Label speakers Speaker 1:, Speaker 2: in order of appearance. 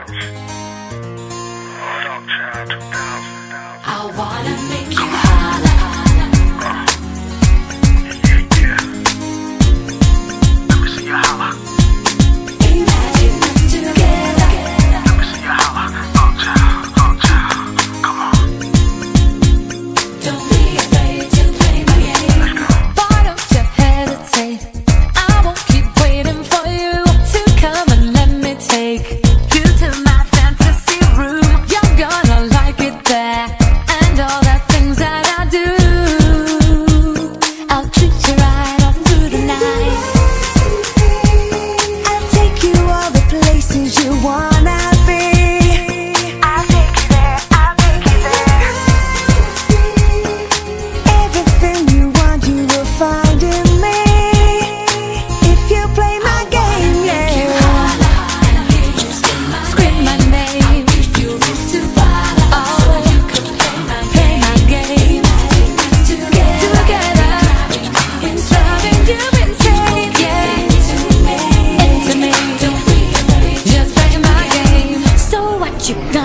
Speaker 1: I
Speaker 2: wanna make you te